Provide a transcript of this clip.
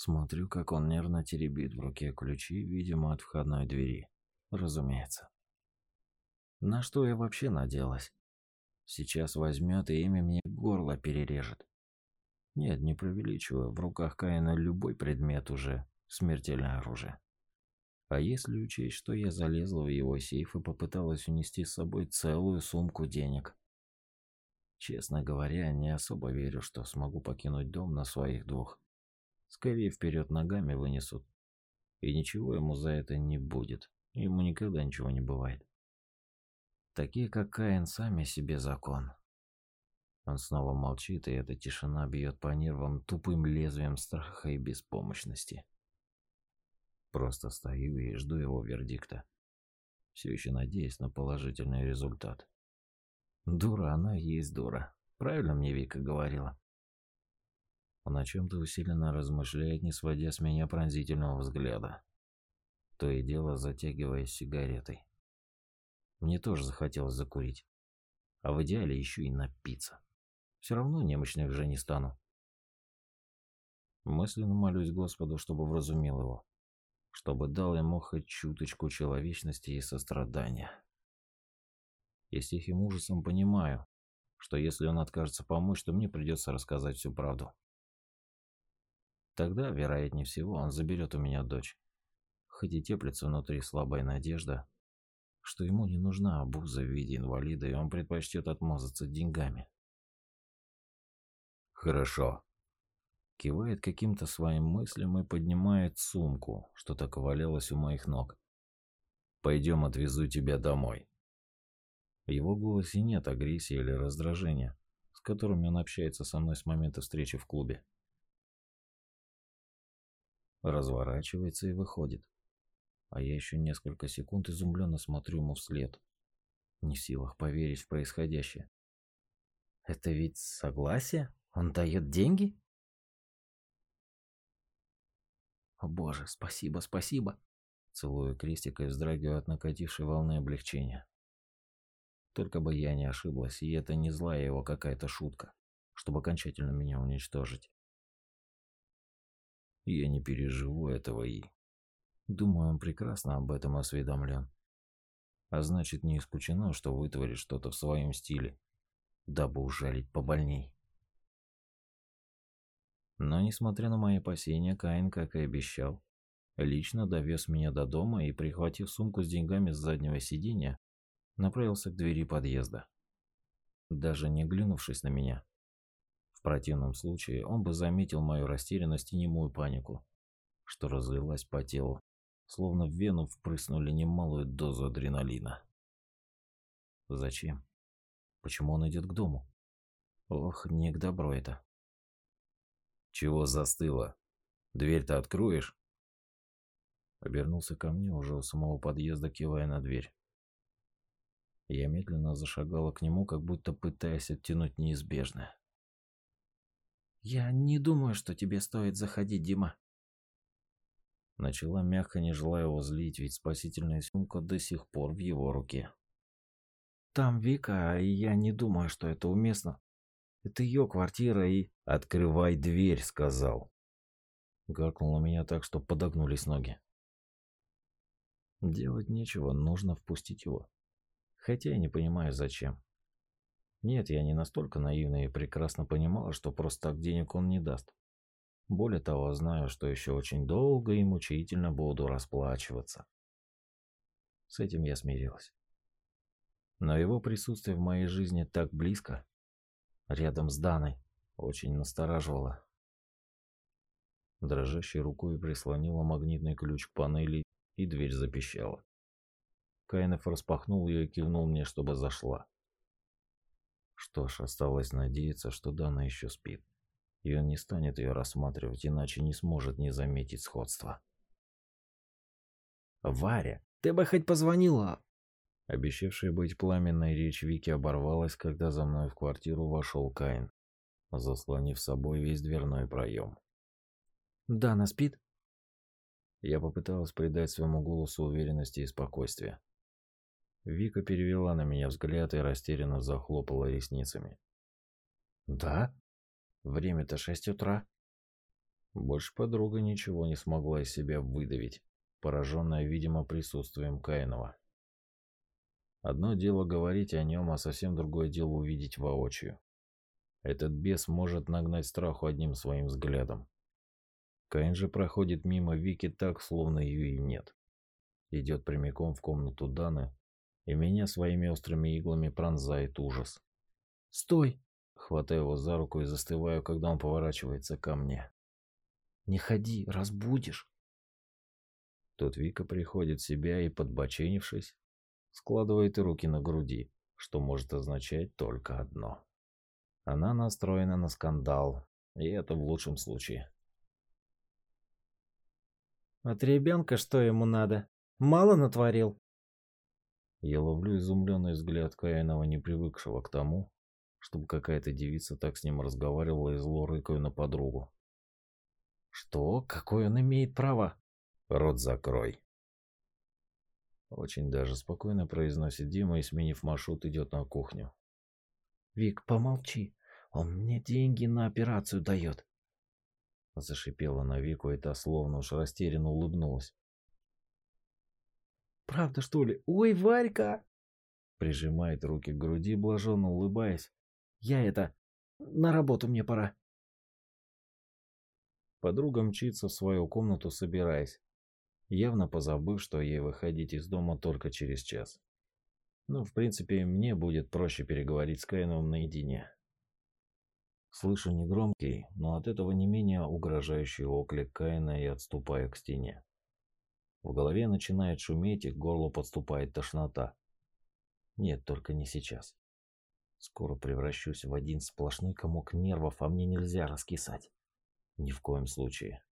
Смотрю, как он нервно теребит в руке ключи, видимо, от входной двери. Разумеется. На что я вообще надеялась? Сейчас возьмет и имя мне горло перережет. Нет, не преувеличиваю, в руках Каина любой предмет уже смертельное оружие. А если учесть, что я залезла в его сейф и попыталась унести с собой целую сумку денег? Честно говоря, не особо верю, что смогу покинуть дом на своих двух. Скорее вперед ногами вынесут. И ничего ему за это не будет. Ему никогда ничего не бывает. Такие, как Каин, сами себе закон. Он снова молчит, и эта тишина бьет по нервам тупым лезвием страха и беспомощности. Просто стою и жду его вердикта. Все еще надеясь на положительный результат. Дура она есть дура. Правильно мне Вика говорила. Он о чем-то усиленно размышляет, не сводя с меня пронзительного взгляда. То и дело затягиваясь сигаретой. Мне тоже захотелось закурить. А в идеале еще и напиться. Все равно немощной уже не стану. Мысленно молюсь Господу, чтобы вразумил его чтобы дал ему хоть чуточку человечности и сострадания. Я с тихим ужасом понимаю, что если он откажется помочь, то мне придется рассказать всю правду. Тогда, вероятнее всего, он заберет у меня дочь. Хоть и теплится внутри слабая надежда, что ему не нужна обуза в виде инвалида, и он предпочтет отмазаться деньгами. «Хорошо», кивает каким-то своим мыслям и поднимает сумку, что так и валялась у моих ног. «Пойдем, отвезу тебя домой». В его голосе нет агрессии или раздражения, с которыми он общается со мной с момента встречи в клубе. Разворачивается и выходит. А я еще несколько секунд изумленно смотрю ему вслед. Не в силах поверить в происходящее. Это ведь согласие? Он дает деньги? О боже, спасибо, спасибо. Целую крестик и вздрагиваю от накатившей волны облегчения. Только бы я не ошиблась, и это не злая его какая-то шутка, чтобы окончательно меня уничтожить. Я не переживу этого и... Думаю, он прекрасно об этом осведомлен. А значит, не исключено, что вытворит что-то в своем стиле, дабы ужалить побольней. Но, несмотря на мои опасения, Каин, как и обещал, лично довез меня до дома и, прихватив сумку с деньгами с заднего сиденья, направился к двери подъезда. Даже не глянувшись на меня. В противном случае он бы заметил мою растерянность и немую панику, что разлилась по телу, словно в вену впрыснули немалую дозу адреналина. Зачем? Почему он идет к дому? Ох, не к добру это. Чего застыло? Дверь-то откроешь? Обернулся ко мне уже у самого подъезда, кивая на дверь. Я медленно зашагала к нему, как будто пытаясь оттянуть неизбежное. «Я не думаю, что тебе стоит заходить, Дима». Начала мягко, не желая его злить, ведь спасительная сумка до сих пор в его руке. «Там Вика, и я не думаю, что это уместно. Это ее квартира и... Открывай дверь, сказал. Гаркнул на меня так, что подогнулись ноги. Делать нечего, нужно впустить его. Хотя я не понимаю, зачем. Нет, я не настолько наивный и прекрасно понимал, что просто так денег он не даст. Более того, знаю, что еще очень долго и мучительно буду расплачиваться. С этим я смирилась. Но его присутствие в моей жизни так близко, рядом с Даной, очень настораживало. Дрожащей рукой прислонила магнитный ключ к панели, и дверь запищала. Кайнов распахнул ее и кивнул мне, чтобы зашла. Что ж, осталось надеяться, что Дана еще спит, и он не станет ее рассматривать, иначе не сможет не заметить сходства. «Варя, ты бы хоть позвонила!» Обещавшая быть пламенной речь Вики оборвалась, когда за мной в квартиру вошел Каин, заслонив собой весь дверной проем. «Да, она спит?» Я попыталась придать своему голосу уверенности и спокойствия. Вика перевела на меня взгляд и растерянно захлопала ресницами. «Да? Время-то шесть утра». Больше подруга ничего не смогла из себя выдавить, пораженная, видимо, присутствием Каинова. Одно дело говорить о нем, а совсем другое дело увидеть воочию. Этот бес может нагнать страху одним своим взглядом. Каин же проходит мимо Вики так, словно ее и нет. Идет прямиком в комнату Даны, и меня своими острыми иглами пронзает ужас. «Стой!» Хватаю его за руку и застываю, когда он поворачивается ко мне. «Не ходи, разбудишь!» Тут Вика приходит в себя и, подбоченившись, складывает руки на груди, что может означать только одно. Она настроена на скандал, и это в лучшем случае. От ребенка что ему надо? Мало натворил? Я ловлю изумленный взгляд Каинова, не привыкшего к тому, чтобы какая-то девица так с ним разговаривала и зло рыкаю на подругу. Что? Какое он имеет право? Рот закрой. Очень даже спокойно произносит Дима и, сменив маршрут, идет на кухню. Вик, помолчи. Он мне деньги на операцию дает. Зашипела на Вику, и та словно уж растерянно улыбнулась. «Правда, что ли? Ой, Варька!» Прижимает руки к груди, блаженно улыбаясь. «Я это... На работу мне пора». Подруга мчится в свою комнату, собираясь, явно позабыв, что ей выходить из дома только через час. Ну, в принципе, мне будет проще переговорить с Кайновым наедине. Слышу негромкий, но от этого не менее угрожающий оклик Каина и отступаю к стене. В голове начинает шуметь и к горлу подступает тошнота. Нет, только не сейчас. Скоро превращусь в один сплошной комок нервов, а мне нельзя раскисать. Ни в коем случае.